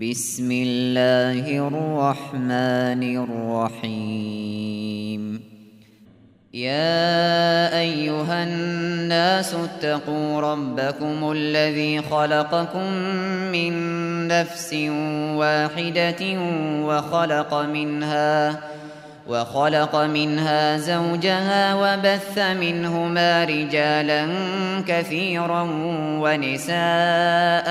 بسم اللہ الرحمن الرحیم يا أيها الناس اتقوا ربكم الذي خلقكم من نفس واحدة وخلق منها وخلق منها زوجها وبث منهما رجالا كثيرا ونساءً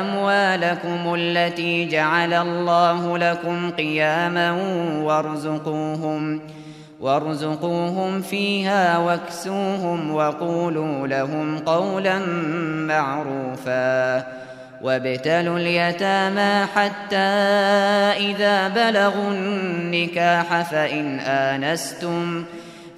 لكم التي جعل الله لكم قياما وارزقوهم وارزقوهم فيها واكسوهم وقولوا لهم قولا معروفا وابتلوا اليتامى حتى إذا بلغوا النكاح فإن آنستم فإن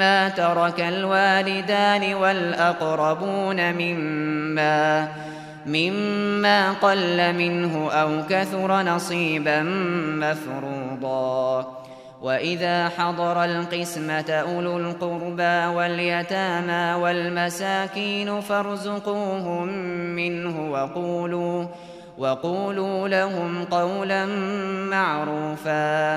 مما ترك الوالدان والأقربون مما مما قل منه أو كثر نصيبا مفروضا وإذا حضر القسمة أولو القربى واليتامى والمساكين فارزقوهم منه وقولوا وقولوا لهم قولا معروفا